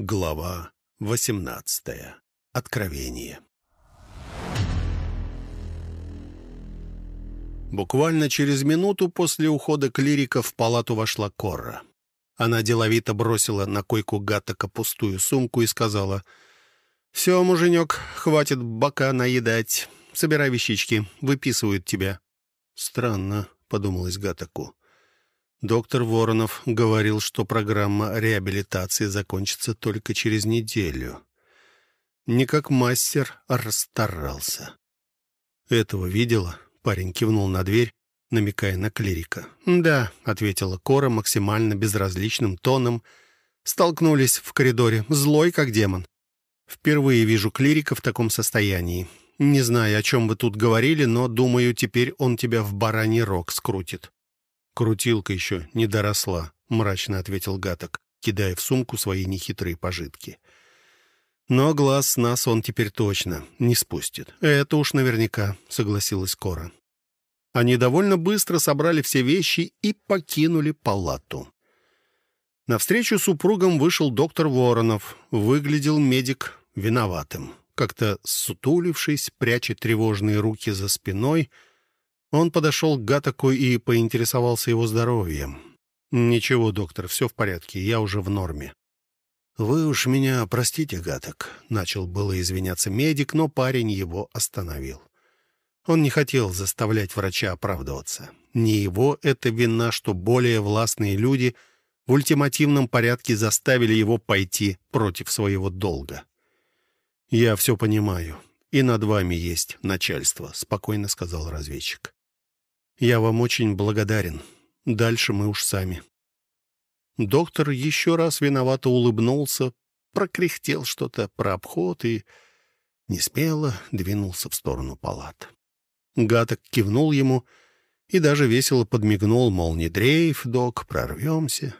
Глава 18. Откровение. Буквально через минуту после ухода клирика в палату вошла Корра. Она деловито бросила на койку Гаттака пустую сумку и сказала, «Все, муженек, хватит бока наедать. Собирай вещички, выписывают тебя». «Странно», — подумалось Гаттаку. Доктор Воронов говорил, что программа реабилитации закончится только через неделю. Не как мастер, расстарался. «Этого видела?» — парень кивнул на дверь, намекая на клирика. «Да», — ответила Кора максимально безразличным тоном. Столкнулись в коридоре, злой как демон. «Впервые вижу клирика в таком состоянии. Не знаю, о чем вы тут говорили, но, думаю, теперь он тебя в бараний рог скрутит». «Крутилка еще не доросла», — мрачно ответил Гаток, кидая в сумку свои нехитрые пожитки. «Но глаз с нас он теперь точно не спустит. Это уж наверняка», — согласилась Кора. Они довольно быстро собрали все вещи и покинули палату. Навстречу супругам вышел доктор Воронов. Выглядел медик виноватым. Как-то сутулившись, пряча тревожные руки за спиной — он подошел к Гатаку и поинтересовался его здоровьем. «Ничего, доктор, все в порядке, я уже в норме». «Вы уж меня простите, Гаток», — начал было извиняться медик, но парень его остановил. Он не хотел заставлять врача оправдываться. Не его это вина, что более властные люди в ультимативном порядке заставили его пойти против своего долга. «Я все понимаю, и над вами есть начальство», — спокойно сказал разведчик. Я вам очень благодарен. Дальше мы уж сами». Доктор еще раз виновато улыбнулся, прокряхтел что-то про обход и несмело двинулся в сторону палат. Гаток кивнул ему и даже весело подмигнул, мол, не дрейф, док, прорвемся.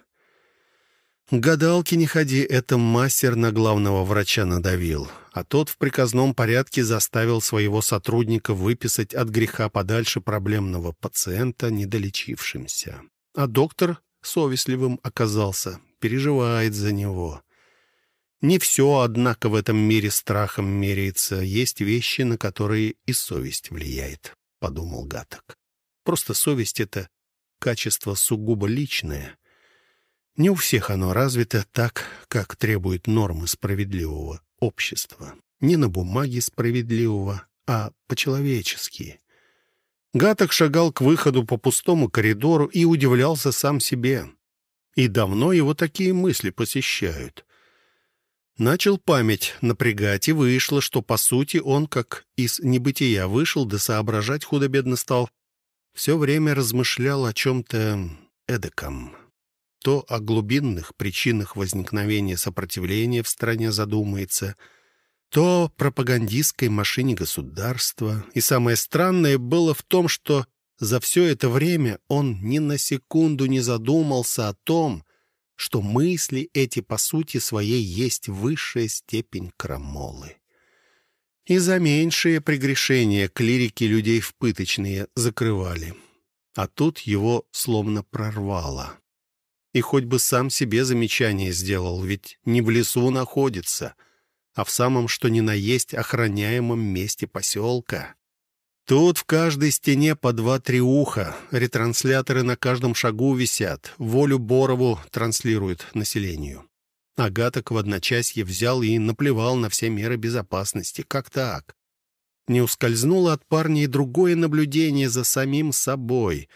«Гадалки не ходи, это мастер на главного врача надавил, а тот в приказном порядке заставил своего сотрудника выписать от греха подальше проблемного пациента, недолечившимся. А доктор совестливым оказался, переживает за него. Не все, однако, в этом мире страхом меряется. Есть вещи, на которые и совесть влияет», — подумал Гаток. «Просто совесть — это качество сугубо личное» Не у всех оно развито так, как требуют нормы справедливого общества. Не на бумаге справедливого, а по-человечески. Гаток шагал к выходу по пустому коридору и удивлялся сам себе. И давно его такие мысли посещают. Начал память напрягать, и вышло, что, по сути, он, как из небытия вышел, да соображать худо-бедно стал. Все время размышлял о чем-то эдаком то о глубинных причинах возникновения сопротивления в стране задумается, то пропагандистской машине государства. И самое странное было в том, что за все это время он ни на секунду не задумался о том, что мысли эти по сути своей есть высшая степень крамолы. И за меньшие прегрешения клирики людей в пыточные закрывали. А тут его словно прорвало. И хоть бы сам себе замечание сделал, ведь не в лесу находится, а в самом что ни на есть охраняемом месте поселка. Тут в каждой стене по два-три уха, ретрансляторы на каждом шагу висят, волю Борову транслируют населению. Агаток в одночасье взял и наплевал на все меры безопасности. Как так? Не ускользнуло от парня и другое наблюдение за самим собой.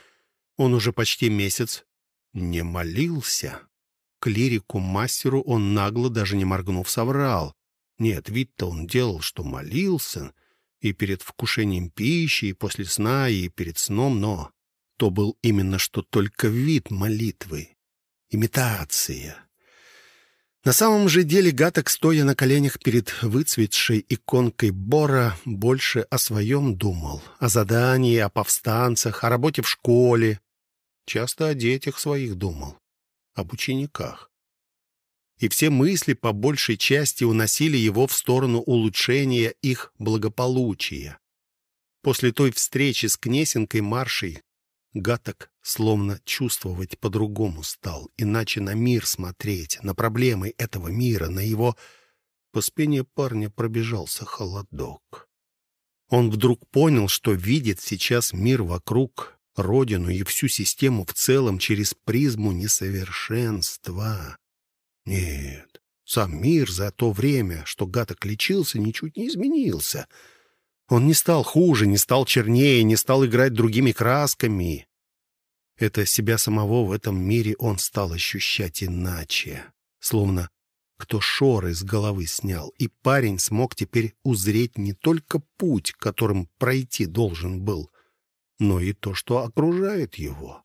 Он уже почти месяц не молился. Клирику-мастеру он нагло, даже не моргнув, соврал. Нет, вид-то он делал, что молился, и перед вкушением пищи, и после сна, и перед сном, но то был именно что только вид молитвы. Имитация. На самом же деле Гаток, стоя на коленях перед выцветшей иконкой Бора, больше о своем думал. О задании, о повстанцах, о работе в школе, Часто о детях своих думал, об учениках. И все мысли по большей части уносили его в сторону улучшения их благополучия. После той встречи с Кнесенкой Маршей Гаток словно чувствовать по-другому стал, иначе на мир смотреть, на проблемы этого мира, на его... По спине парня пробежался холодок. Он вдруг понял, что видит сейчас мир вокруг, родину и всю систему в целом через призму несовершенства. Нет, сам мир за то время, что Гаток лечился, ничуть не изменился. Он не стал хуже, не стал чернее, не стал играть другими красками. Это себя самого в этом мире он стал ощущать иначе, словно кто шоры с головы снял, и парень смог теперь узреть не только путь, которым пройти должен был, но и то, что окружает его.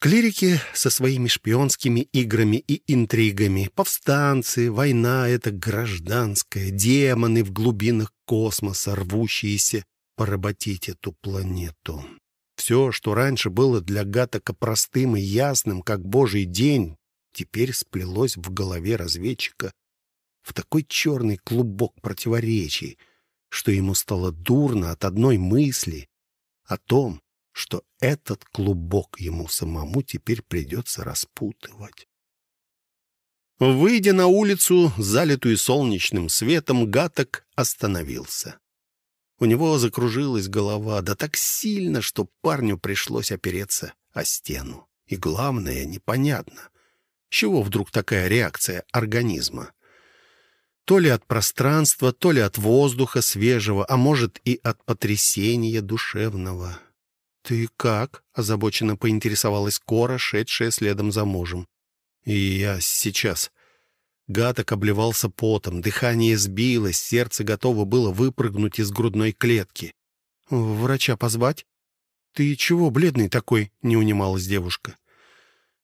Клирики со своими шпионскими играми и интригами, повстанцы, война — это гражданская, демоны в глубинах космоса, рвущиеся поработить эту планету. Все, что раньше было для Гатака простым и ясным, как божий день, теперь сплелось в голове разведчика в такой черный клубок противоречий, что ему стало дурно от одной мысли о том, что этот клубок ему самому теперь придется распутывать. Выйдя на улицу, залитую солнечным светом, Гаток остановился. У него закружилась голова, да так сильно, что парню пришлось опереться о стену. И главное, непонятно, чего вдруг такая реакция организма. То ли от пространства, то ли от воздуха свежего, а может и от потрясения душевного. «Ты как?» — озабоченно поинтересовалась Кора, шедшая следом за мужем. «И я сейчас...» Гаток обливался потом, дыхание сбилось, сердце готово было выпрыгнуть из грудной клетки. «Врача позвать?» «Ты чего бледный такой?» — не унималась девушка.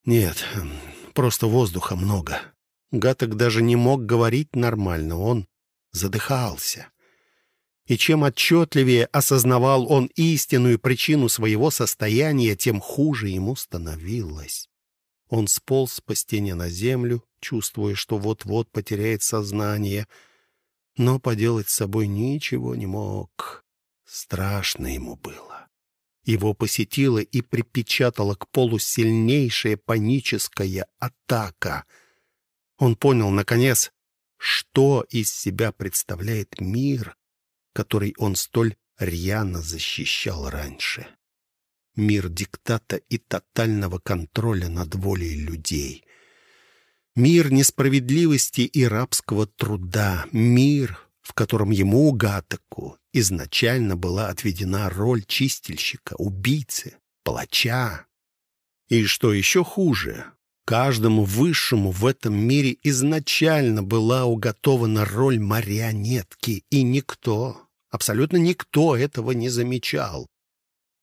«Нет, просто воздуха много». Гаток даже не мог говорить нормально, он задыхался и чем отчетливее осознавал он истинную причину своего состояния, тем хуже ему становилось. Он сполз по стене на землю, чувствуя, что вот-вот потеряет сознание, но поделать с собой ничего не мог. Страшно ему было. Его посетила и припечатала к полу сильнейшая паническая атака. Он понял, наконец, что из себя представляет мир, который он столь рьяно защищал раньше. Мир диктата и тотального контроля над волей людей. Мир несправедливости и рабского труда. Мир, в котором ему, Гатаку, изначально была отведена роль чистильщика, убийцы, палача. И что еще хуже, каждому высшему в этом мире изначально была уготована роль марионетки, и никто, абсолютно никто этого не замечал.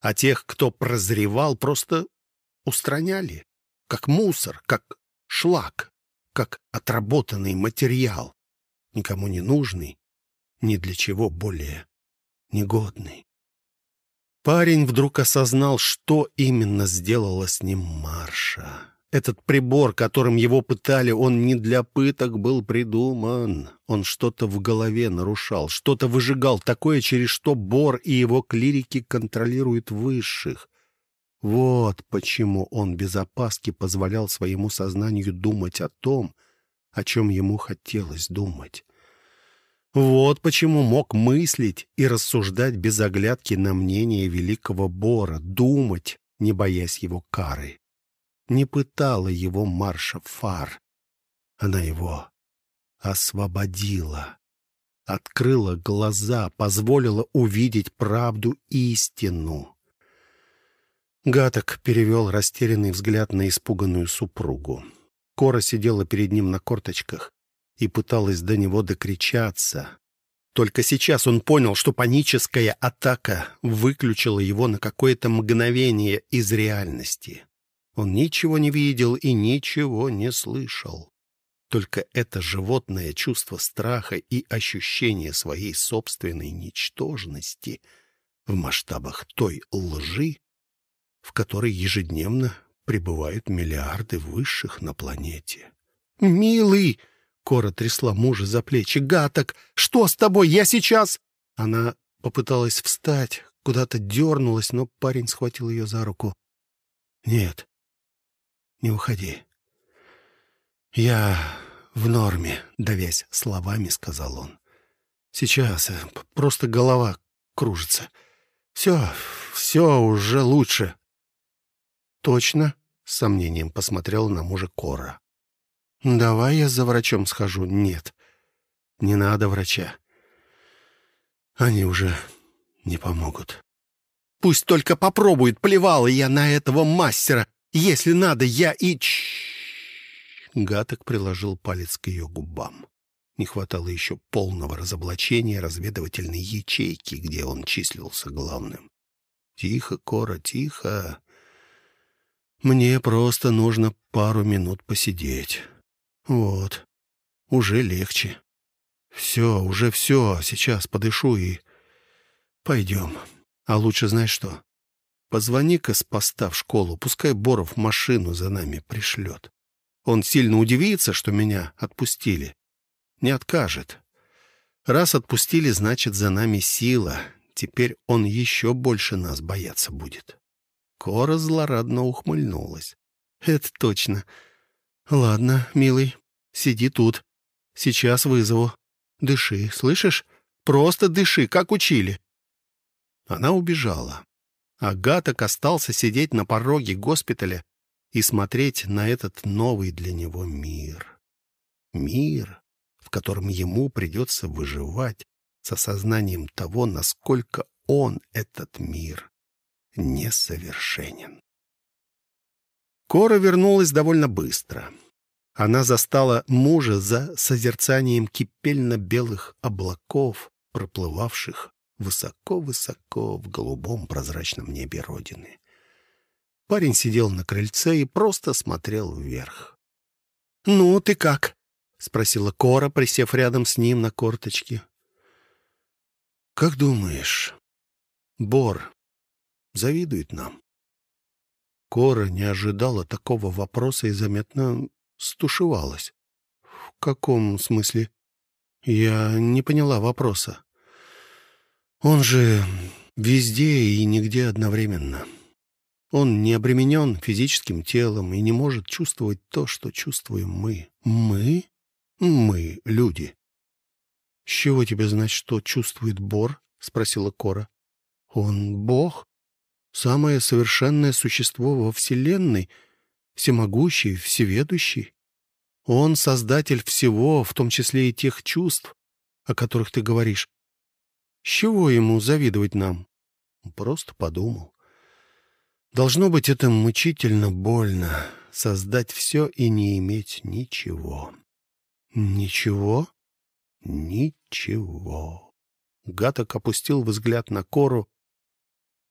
А тех, кто прозревал, просто устраняли, как мусор, как шлак, как отработанный материал, никому не нужный, ни для чего более негодный. Парень вдруг осознал, что именно сделала с ним Марша. Этот прибор, которым его пытали, он не для пыток был придуман. Он что-то в голове нарушал, что-то выжигал такое, через что Бор и его клирики контролируют высших. Вот почему он без опаски позволял своему сознанию думать о том, о чем ему хотелось думать. Вот почему мог мыслить и рассуждать без оглядки на мнение великого Бора, думать, не боясь его кары не пытала его марша фар. Она его освободила, открыла глаза, позволила увидеть правду истину. Гаток перевел растерянный взгляд на испуганную супругу. Кора сидела перед ним на корточках и пыталась до него докричаться. Только сейчас он понял, что паническая атака выключила его на какое-то мгновение из реальности. Он ничего не видел и ничего не слышал. Только это животное чувство страха и ощущение своей собственной ничтожности в масштабах той лжи, в которой ежедневно пребывают миллиарды высших на планете. «Милый!» — Кора трясла мужа за плечи. «Гаток! Что с тобой? Я сейчас...» Она попыталась встать, куда-то дернулась, но парень схватил ее за руку. «Нет, не уходи. Я в норме», — давясь словами, сказал он. «Сейчас. Э, просто голова кружится. Все, все уже лучше». «Точно?» — с сомнением посмотрел на мужа Кора. «Давай я за врачом схожу». «Нет, не надо врача. Они уже не помогут». «Пусть только попробует, плевал я на этого мастера. Если надо, я и...» Гаток приложил палец к ее губам. Не хватало еще полного разоблачения разведывательной ячейки, где он числился главным. «Тихо, Кора, тихо. Мне просто нужно пару минут посидеть. Вот, уже легче. Все, уже все, сейчас подышу и... Пойдем. А лучше знаешь что? Позвони-ка с поста в школу, пускай Боров машину за нами пришлет. Он сильно удивится, что меня отпустили. Не откажет. Раз отпустили, значит, за нами сила. Теперь он еще больше нас бояться будет. Кора злорадно ухмыльнулась. Это точно. Ладно, милый, сиди тут. Сейчас вызову. Дыши, слышишь? Просто дыши, как учили. Она убежала. Агаток остался сидеть на пороге госпиталя и смотреть на этот новый для него мир. Мир, в котором ему придется выживать с осознанием того, насколько он, этот мир, несовершенен. Кора вернулась довольно быстро. Она застала мужа за созерцанием кипельно-белых облаков, проплывавших высоко-высоко в голубом прозрачном небе Родины. Парень сидел на крыльце и просто смотрел вверх. «Ну, ты как?» — спросила Кора, присев рядом с ним на корточке. «Как думаешь, Бор завидует нам?» Кора не ожидала такого вопроса и заметно стушевалась. «В каком смысле?» «Я не поняла вопроса». Он же везде и нигде одновременно. Он не обременен физическим телом и не может чувствовать то, что чувствуем мы. Мы? Мы, люди. «С чего тебе знать, что чувствует Бор?» — спросила Кора. «Он Бог, самое совершенное существо во Вселенной, всемогущий, всеведущий. Он создатель всего, в том числе и тех чувств, о которых ты говоришь. С чего ему завидовать нам? Просто подумал. Должно быть, это мучительно больно — создать все и не иметь ничего. Ничего? Ничего. Гаток опустил взгляд на Кору,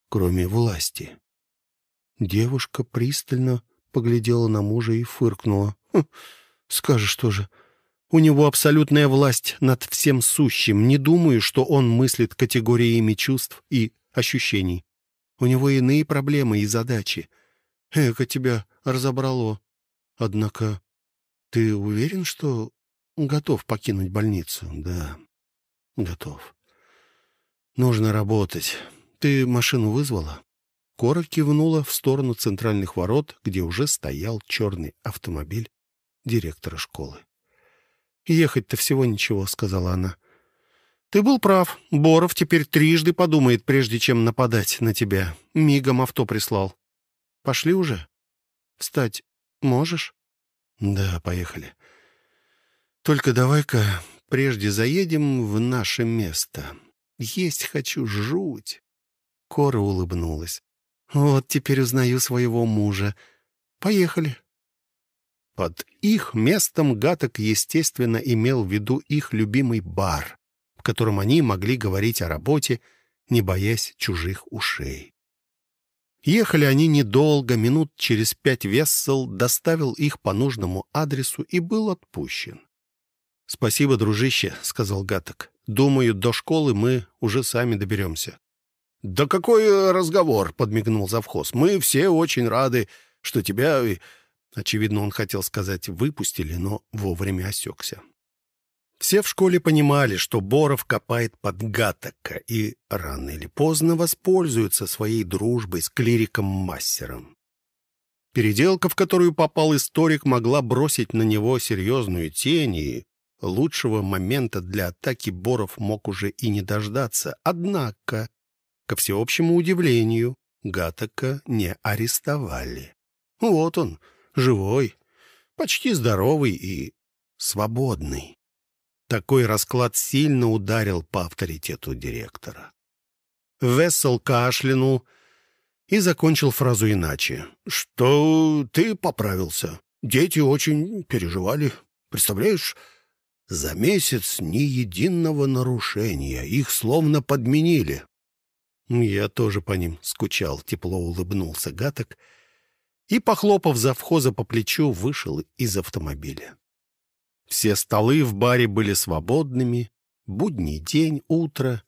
кроме власти. Девушка пристально поглядела на мужа и фыркнула. «Хм, «Скажешь тоже, у него абсолютная власть над всем сущим. Не думаю, что он мыслит категориями чувств и ощущений. У него иные проблемы и задачи. Эко тебя разобрало. Однако ты уверен, что готов покинуть больницу? Да, готов. Нужно работать. Ты машину вызвала? Кора кивнула в сторону центральных ворот, где уже стоял черный автомобиль директора школы. «Ехать-то всего ничего», — сказала она. «Ты был прав. Боров теперь трижды подумает, прежде чем нападать на тебя. Мигом авто прислал. Пошли уже? Встать можешь?» «Да, поехали. Только давай-ка прежде заедем в наше место. Есть хочу жуть». Кора улыбнулась. «Вот теперь узнаю своего мужа. Поехали». Под их местом Гаток, естественно, имел в виду их любимый бар, в котором они могли говорить о работе, не боясь чужих ушей. Ехали они недолго, минут через пять Вессел доставил их по нужному адресу и был отпущен. «Спасибо, дружище», — сказал Гаток. «Думаю, до школы мы уже сами доберемся». «Да какой разговор?» — подмигнул завхоз. «Мы все очень рады, что тебя Очевидно, он хотел сказать «выпустили», но вовремя осекся. Все в школе понимали, что Боров копает под Гатака и рано или поздно воспользуется своей дружбой с клириком-мастером. Переделка, в которую попал историк, могла бросить на него серьезную тень, и лучшего момента для атаки Боров мог уже и не дождаться. Однако, ко всеобщему удивлению, Гатака не арестовали. Вот он, живой, почти здоровый и свободный. Такой расклад сильно ударил по авторитету директора. Вессел кашлянул и закончил фразу иначе. «Что ты поправился? Дети очень переживали. Представляешь, за месяц ни единого нарушения. Их словно подменили». Я тоже по ним скучал, тепло улыбнулся Гаток и, похлопав завхоза по плечу, вышел из автомобиля. Все столы в баре были свободными, будний день, утро,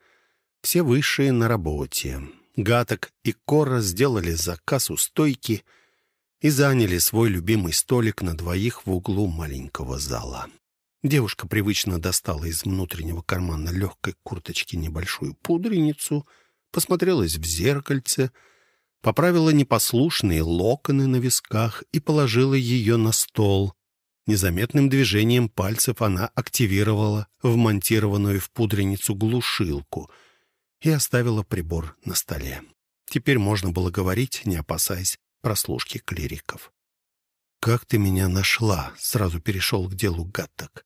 все высшие на работе. Гаток и Кора сделали заказ у стойки и заняли свой любимый столик на двоих в углу маленького зала. Девушка привычно достала из внутреннего кармана легкой курточки небольшую пудреницу, посмотрелась в зеркальце, поправила непослушные локоны на висках и положила ее на стол. Незаметным движением пальцев она активировала вмонтированную в пудреницу глушилку и оставила прибор на столе. Теперь можно было говорить, не опасаясь прослушки клириков. «Как ты меня нашла?» — сразу перешел к делу Гаттак.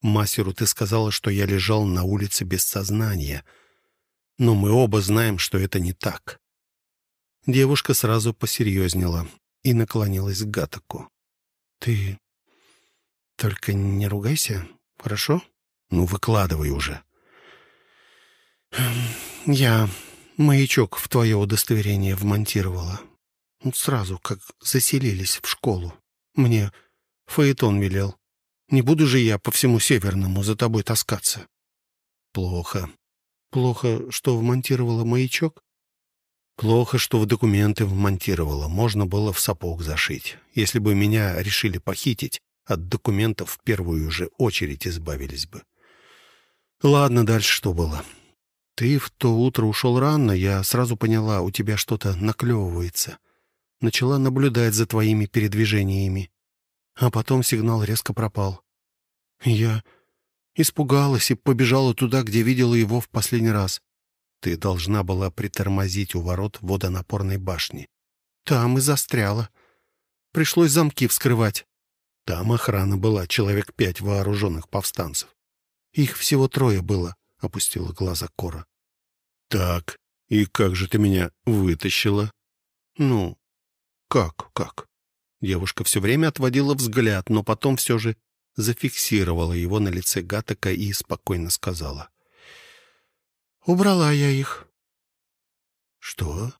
«Мастеру ты сказала, что я лежал на улице без сознания. Но мы оба знаем, что это не так». Девушка сразу посерьезнела и наклонилась к Гаттаку. «Ты только не ругайся, хорошо? Ну, выкладывай уже. Я маячок в твое удостоверение вмонтировала. Сразу, как заселились в школу. Мне Фаэтон велел. Не буду же я по всему Северному за тобой таскаться. Плохо. Плохо, что вмонтировала маячок? Плохо, что в документы вмонтировала. Можно было в сапог зашить. Если бы меня решили похитить, от документов в первую же очередь избавились бы. Ладно, дальше что было? Ты в то утро ушел рано, я сразу поняла, у тебя что-то наклевывается. Начала наблюдать за твоими передвижениями. А потом сигнал резко пропал. Я испугалась и побежала туда, где видела его в последний раз. Ты должна была притормозить у ворот водонапорной башни. Там и застряла. Пришлось замки вскрывать. Там охрана была, человек пять вооруженных повстанцев. Их всего трое было, — опустила глаза Кора. Так, и как же ты меня вытащила? Ну, как, как? Девушка все время отводила взгляд, но потом все же зафиксировала его на лице Гатака и спокойно сказала. «Убрала я их». «Что?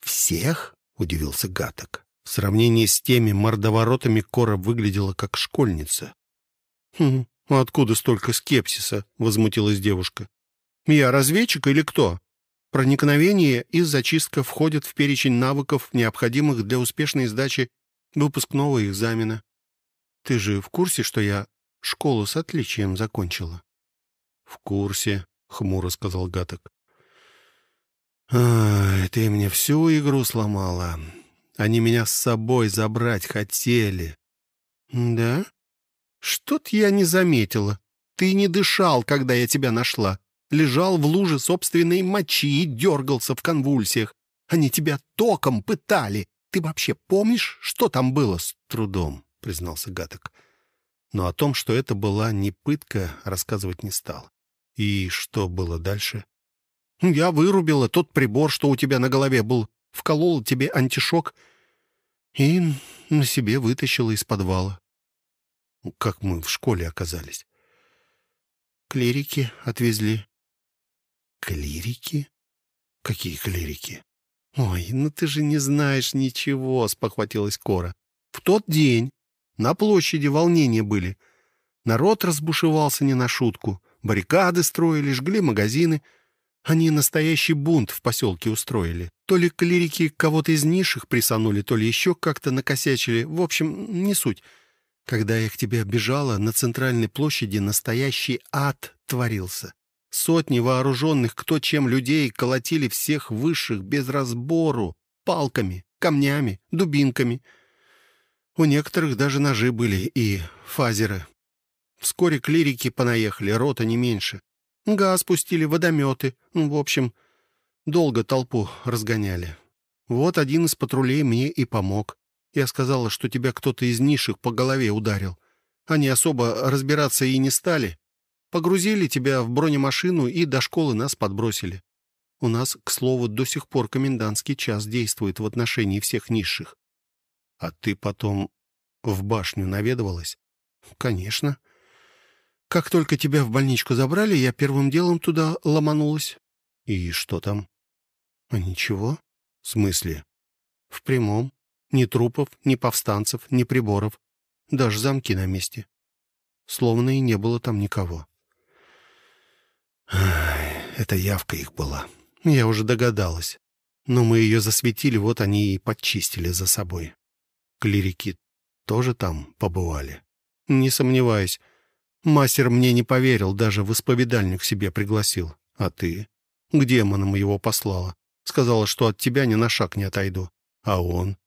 Всех?» — удивился Гаток. В сравнении с теми мордоворотами Кора выглядела как школьница. «Хм, а откуда столько скепсиса?» — возмутилась девушка. «Я разведчик или кто? Проникновение и зачистка входят в перечень навыков, необходимых для успешной сдачи выпускного экзамена. Ты же в курсе, что я школу с отличием закончила?» «В курсе», — хмуро сказал Гаток. «Ай, ты мне всю игру сломала. Они меня с собой забрать хотели. Да? Что-то я не заметила. Ты не дышал, когда я тебя нашла. Лежал в луже собственной мочи и дергался в конвульсиях. Они тебя током пытали. Ты вообще помнишь, что там было с трудом? Признался Гаток. Но о том, что это была не пытка, рассказывать не стал. И что было дальше? Я вырубила тот прибор, что у тебя на голове был, вколола тебе антишок и на себе вытащила из подвала. Как мы в школе оказались? Клирики отвезли. Клирики? Какие клирики? Ой, ну ты же не знаешь ничего, спохватилась Кора. В тот день на площади волнения были. Народ разбушевался не на шутку. Баррикады строили, жгли магазины — они настоящий бунт в поселке устроили. То ли клирики кого-то из низших присанули, то ли еще как-то накосячили. В общем, не суть. Когда я к тебе бежала, на центральной площади настоящий ад творился. Сотни вооруженных кто чем людей колотили всех высших без разбору, палками, камнями, дубинками. У некоторых даже ножи были и фазеры. Вскоре клирики понаехали, рота не меньше. Газ пустили, водометы. В общем, долго толпу разгоняли. Вот один из патрулей мне и помог. Я сказала, что тебя кто-то из низших по голове ударил. Они особо разбираться и не стали. Погрузили тебя в бронемашину и до школы нас подбросили. У нас, к слову, до сих пор комендантский час действует в отношении всех низших. А ты потом в башню наведывалась? Конечно. Как только тебя в больничку забрали, я первым делом туда ломанулась. И что там? А ничего. В смысле? В прямом. Ни трупов, ни повстанцев, ни приборов. Даже замки на месте. Словно и не было там никого. Это явка их была. Я уже догадалась. Но мы ее засветили, вот они и подчистили за собой. Клирики тоже там побывали? Не сомневаюсь. Мастер мне не поверил, даже в исповедальник себе пригласил. А ты? К демонам его послала. Сказала, что от тебя ни на шаг не отойду. А он?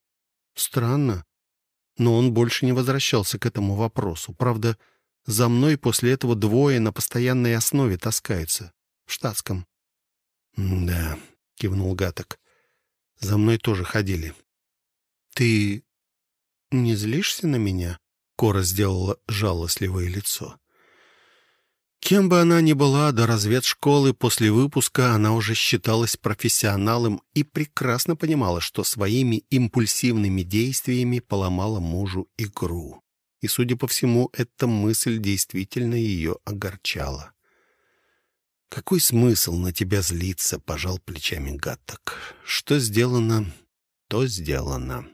Странно. Но он больше не возвращался к этому вопросу. Правда, за мной после этого двое на постоянной основе таскаются. В штатском. «Да», — кивнул Гаток. «За мной тоже ходили». «Ты не злишься на меня?» Кора сделала жалостливое лицо. Кем бы она ни была до разведшколы, после выпуска она уже считалась профессионалом и прекрасно понимала, что своими импульсивными действиями поломала мужу игру. И, судя по всему, эта мысль действительно ее огорчала. «Какой смысл на тебя злиться?» — пожал плечами Гатток. «Что сделано, то сделано».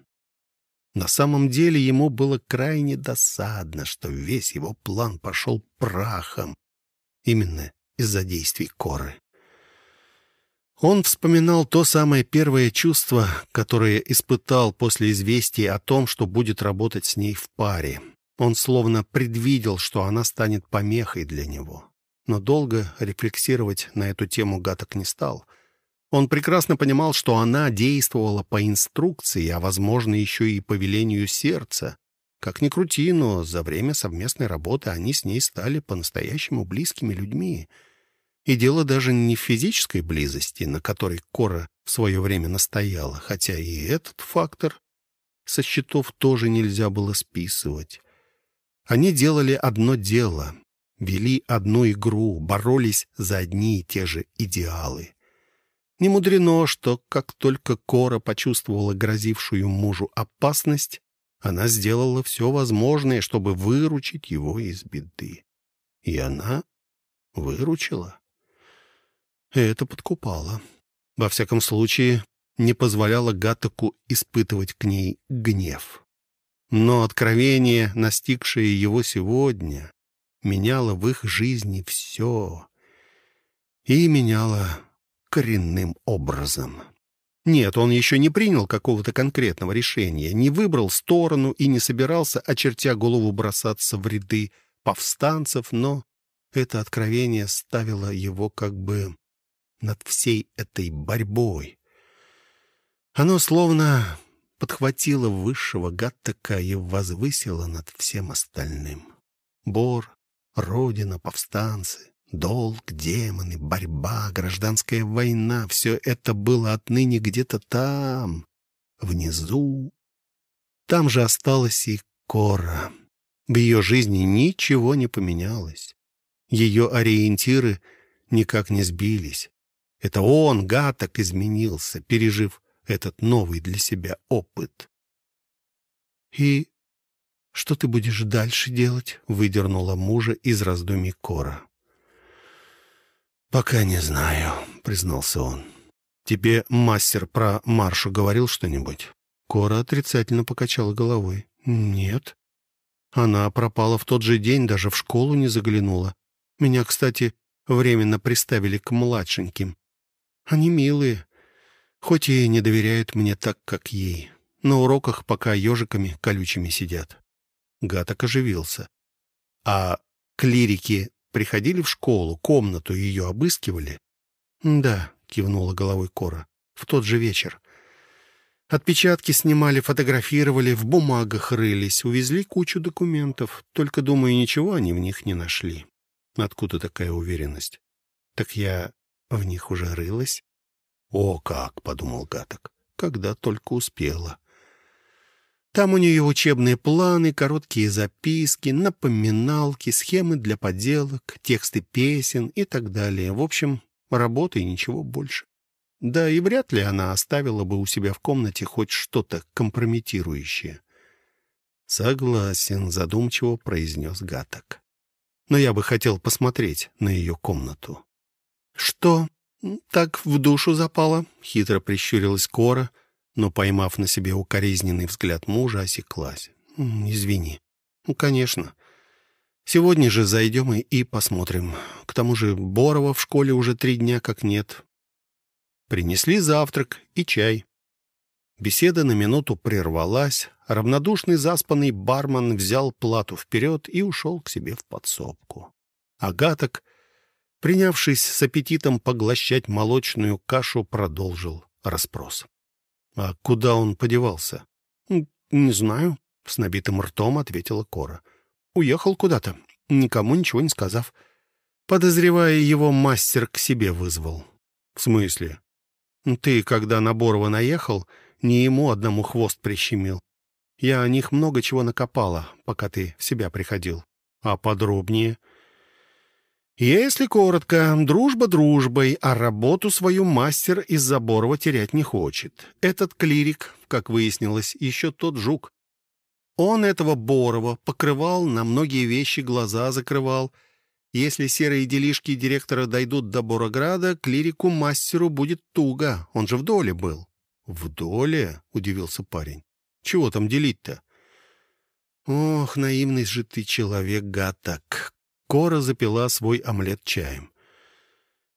На самом деле ему было крайне досадно, что весь его план пошел прахом, Именно из-за действий Коры. Он вспоминал то самое первое чувство, которое испытал после известия о том, что будет работать с ней в паре. Он словно предвидел, что она станет помехой для него. Но долго рефлексировать на эту тему Гаток не стал. Он прекрасно понимал, что она действовала по инструкции, а, возможно, еще и по велению сердца. Как ни крути, но за время совместной работы они с ней стали по-настоящему близкими людьми. И дело даже не в физической близости, на которой Кора в свое время настояла, хотя и этот фактор со счетов тоже нельзя было списывать. Они делали одно дело, вели одну игру, боролись за одни и те же идеалы. Не мудрено, что как только Кора почувствовала грозившую мужу опасность, она сделала все возможное, чтобы выручить его из беды. И она выручила. Это подкупало. Во всяком случае, не позволяло Гатаку испытывать к ней гнев. Но откровение, настигшее его сегодня, меняло в их жизни все. И меняло коренным образом. Нет, он еще не принял какого-то конкретного решения, не выбрал сторону и не собирался, очертя голову, бросаться в ряды повстанцев, но это откровение ставило его как бы над всей этой борьбой. Оно словно подхватило высшего Гаттека и возвысило над всем остальным. Бор, Родина, повстанцы, Долг, демоны, борьба, гражданская война — все это было отныне где-то там, внизу. Там же осталась и Кора. В ее жизни ничего не поменялось. Ее ориентиры никак не сбились. Это он, Гаток, изменился, пережив этот новый для себя опыт. «И что ты будешь дальше делать?» — выдернула мужа из раздумий Кора. «Пока не знаю», — признался он. «Тебе мастер про Маршу говорил что-нибудь?» Кора отрицательно покачала головой. «Нет». Она пропала в тот же день, даже в школу не заглянула. Меня, кстати, временно приставили к младшеньким. Они милые, хоть и не доверяют мне так, как ей. На уроках пока ежиками колючими сидят. Гаток оживился. А клирики приходили в школу, комнату ее обыскивали?» «Да», — кивнула головой Кора, — «в тот же вечер. Отпечатки снимали, фотографировали, в бумагах рылись, увезли кучу документов. Только, думаю, ничего они в них не нашли. Откуда такая уверенность? Так я в них уже рылась? О, как, — подумал Гаток, — когда только успела. Там у нее учебные планы, короткие записки, напоминалки, схемы для поделок, тексты песен и так далее. В общем, работы и ничего больше. Да и вряд ли она оставила бы у себя в комнате хоть что-то компрометирующее. «Согласен», — задумчиво произнес Гаток. «Но я бы хотел посмотреть на ее комнату». «Что, так в душу запало?» — хитро прищурилась Кора, но, поймав на себе укоризненный взгляд мужа, осеклась. «Извини». «Ну, конечно. Сегодня же зайдем и, и посмотрим. К тому же Борова в школе уже три дня как нет. Принесли завтрак и чай. Беседа на минуту прервалась. Равнодушный заспанный бармен взял плату вперед и ушел к себе в подсобку. Агаток, принявшись с аппетитом поглощать молочную кашу, продолжил расспрос. «А куда он подевался?» «Не знаю», — с набитым ртом ответила Кора. «Уехал куда-то, никому ничего не сказав. Подозревая его, мастер к себе вызвал». «В смысле?» Ты, когда на Борова наехал, не ему одному хвост прищемил. Я о них много чего накопала, пока ты в себя приходил. А подробнее? Если коротко, дружба дружбой, а работу свою мастер из-за Борова терять не хочет. Этот клирик, как выяснилось, еще тот жук. Он этого Борова покрывал, на многие вещи глаза закрывал — если серые делишки директора дойдут до Борограда, клирику-мастеру будет туго. Он же в доле был. — В доле? — удивился парень. — Чего там делить-то? — Ох, наивный же ты человек, гаток. Кора запила свой омлет чаем.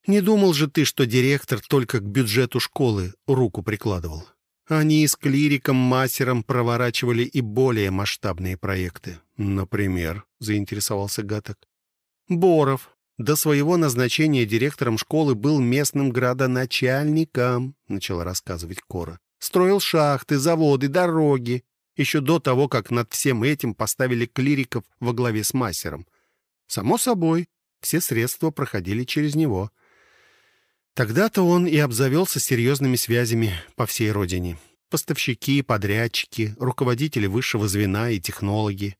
Не думал же ты, что директор только к бюджету школы руку прикладывал. Они с клириком-мастером проворачивали и более масштабные проекты. Например, заинтересовался Гаток. Боров до своего назначения директором школы был местным градоначальником, начала рассказывать Кора. Строил шахты, заводы, дороги. Еще до того, как над всем этим поставили клириков во главе с мастером. Само собой, все средства проходили через него. Тогда-то он и обзавелся серьезными связями по всей родине. Поставщики, подрядчики, руководители высшего звена и технологи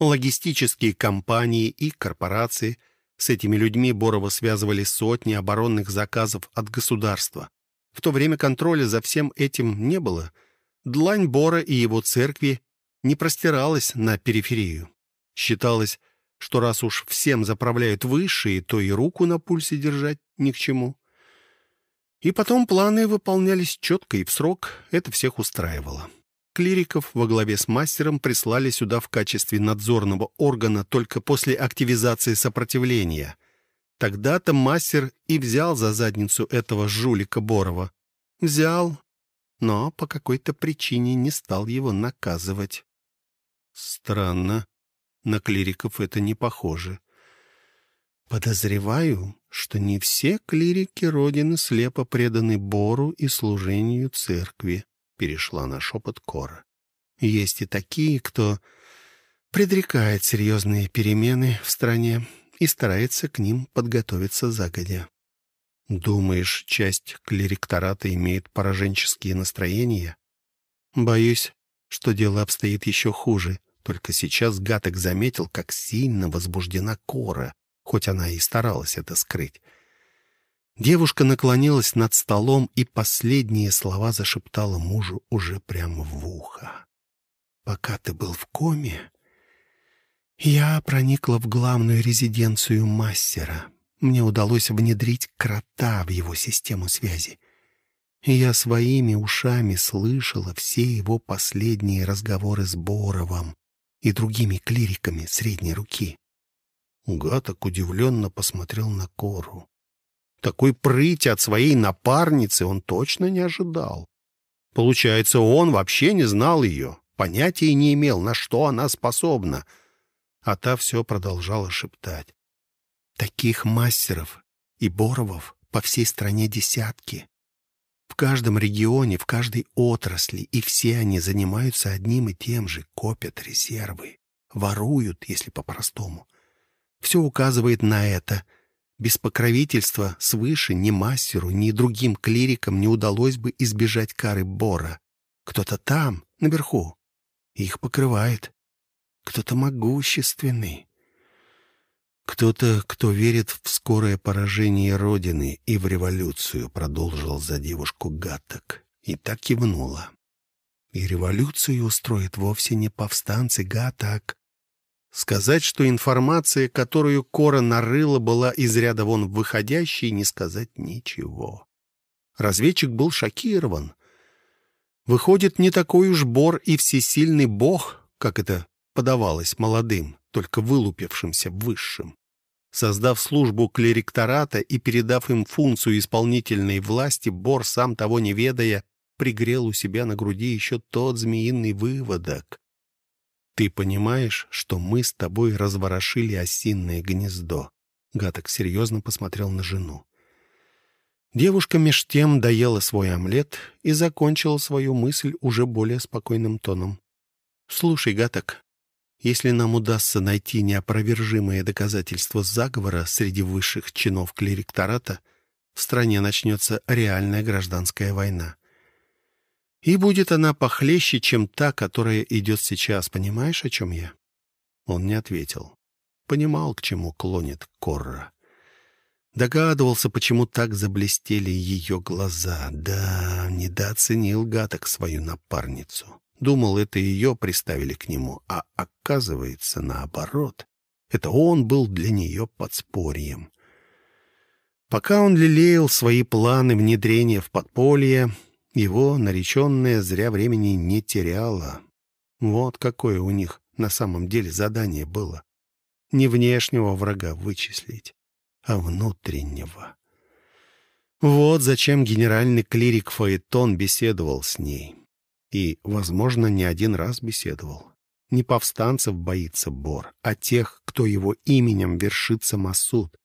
логистические компании и корпорации. С этими людьми Борова связывали сотни оборонных заказов от государства. В то время контроля за всем этим не было. Длань Бора и его церкви не простиралась на периферию. Считалось, что раз уж всем заправляют высшие, то и руку на пульсе держать ни к чему. И потом планы выполнялись четко и в срок, это всех устраивало клириков во главе с мастером прислали сюда в качестве надзорного органа только после активизации сопротивления. Тогда-то мастер и взял за задницу этого жулика Борова. Взял, но по какой-то причине не стал его наказывать. Странно. На клириков это не похоже. Подозреваю, что не все клирики Родины слепо преданы Бору и служению церкви перешла на шепот Кора. Есть и такие, кто предрекает серьезные перемены в стране и старается к ним подготовиться загодя. Думаешь, часть клериктората имеет пораженческие настроения? Боюсь, что дело обстоит еще хуже. Только сейчас Гаток заметил, как сильно возбуждена Кора, хоть она и старалась это скрыть. Девушка наклонилась над столом и последние слова зашептала мужу уже прямо в ухо. «Пока ты был в коме, я проникла в главную резиденцию мастера. Мне удалось внедрить крота в его систему связи. Я своими ушами слышала все его последние разговоры с Боровым и другими клириками средней руки». Гаток удивленно посмотрел на Кору. Такой прыти от своей напарницы он точно не ожидал. Получается, он вообще не знал ее, понятия не имел, на что она способна. А та все продолжала шептать. Таких мастеров и Боровов по всей стране десятки. В каждом регионе, в каждой отрасли, и все они занимаются одним и тем же, копят резервы, воруют, если по-простому. Все указывает на это. Без покровительства свыше ни мастеру, ни другим клирикам не удалось бы избежать кары Бора. Кто-то там, наверху, их покрывает. Кто-то могущественный. «Кто-то, кто верит в скорое поражение Родины и в революцию», продолжил за девушку Гатток. И так кивнула. «И революцию устроит вовсе не повстанцы Гатток. Сказать, что информация, которую Кора нарыла, была из ряда вон выходящей, не сказать ничего. Разведчик был шокирован. Выходит, не такой уж бор и всесильный бог, как это подавалось молодым, только вылупившимся высшим. Создав службу клериктората и передав им функцию исполнительной власти, Бор, сам того не ведая, пригрел у себя на груди еще тот змеиный выводок. «Ты понимаешь, что мы с тобой разворошили осинное гнездо?» Гаток серьезно посмотрел на жену. Девушка меж тем доела свой омлет и закончила свою мысль уже более спокойным тоном. «Слушай, Гаток, если нам удастся найти неопровержимое доказательство заговора среди высших чинов клериктората, в стране начнется реальная гражданская война. И будет она похлеще, чем та, которая идет сейчас. Понимаешь, о чем я?» Он не ответил. Понимал, к чему клонит Корра. Догадывался, почему так заблестели ее глаза. Да, недооценил Гаток свою напарницу. Думал, это ее приставили к нему, а оказывается наоборот. Это он был для нее подспорьем. Пока он лелеял свои планы внедрения в подполье, его нареченная зря времени не теряла. Вот какое у них на самом деле задание было. Не внешнего врага вычислить, а внутреннего. Вот зачем генеральный клирик Фаэтон беседовал с ней. И, возможно, не один раз беседовал. Не повстанцев боится Бор, а тех, кто его именем вершит самосуд.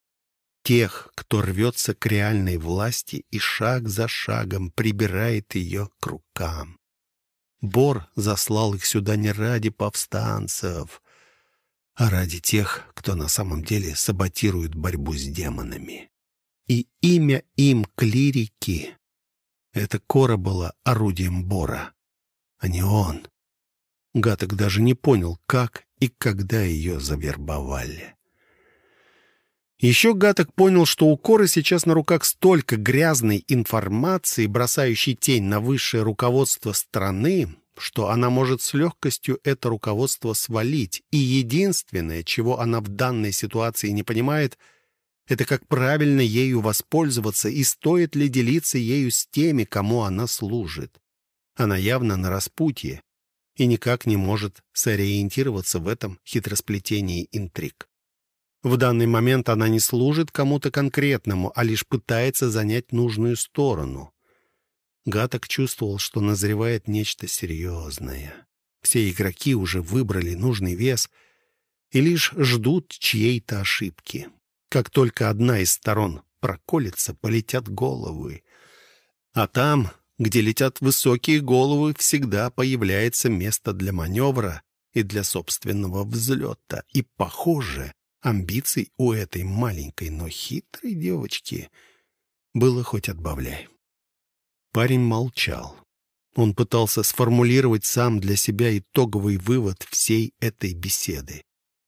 Тех, кто рвется к реальной власти и шаг за шагом прибирает ее к рукам. Бор заслал их сюда не ради повстанцев, а ради тех, кто на самом деле саботирует борьбу с демонами. И имя им клирики — это Кора была орудием Бора а не он. Гаток даже не понял, как и когда ее завербовали. Еще Гаток понял, что у Коры сейчас на руках столько грязной информации, бросающей тень на высшее руководство страны, что она может с легкостью это руководство свалить. И единственное, чего она в данной ситуации не понимает, это как правильно ею воспользоваться и стоит ли делиться ею с теми, кому она служит. Она явно на распутье и никак не может сориентироваться в этом хитросплетении интриг. В данный момент она не служит кому-то конкретному, а лишь пытается занять нужную сторону. Гаток чувствовал, что назревает нечто серьезное. Все игроки уже выбрали нужный вес и лишь ждут чьей-то ошибки. Как только одна из сторон проколется, полетят головы. А там где летят высокие головы, всегда появляется место для маневра и для собственного взлета. И, похоже, амбиций у этой маленькой, но хитрой девочки было хоть отбавляй. Парень молчал. Он пытался сформулировать сам для себя итоговый вывод всей этой беседы.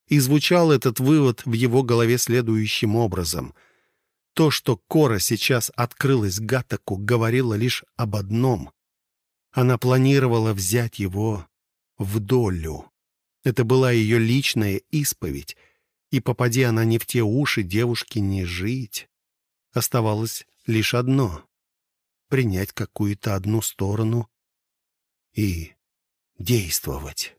И звучал этот вывод в его голове следующим образом — то, что Кора сейчас открылась Гатаку, говорило лишь об одном. Она планировала взять его в долю. Это была ее личная исповедь, и попади она не в те уши, девушке не жить. Оставалось лишь одно — принять какую-то одну сторону и действовать.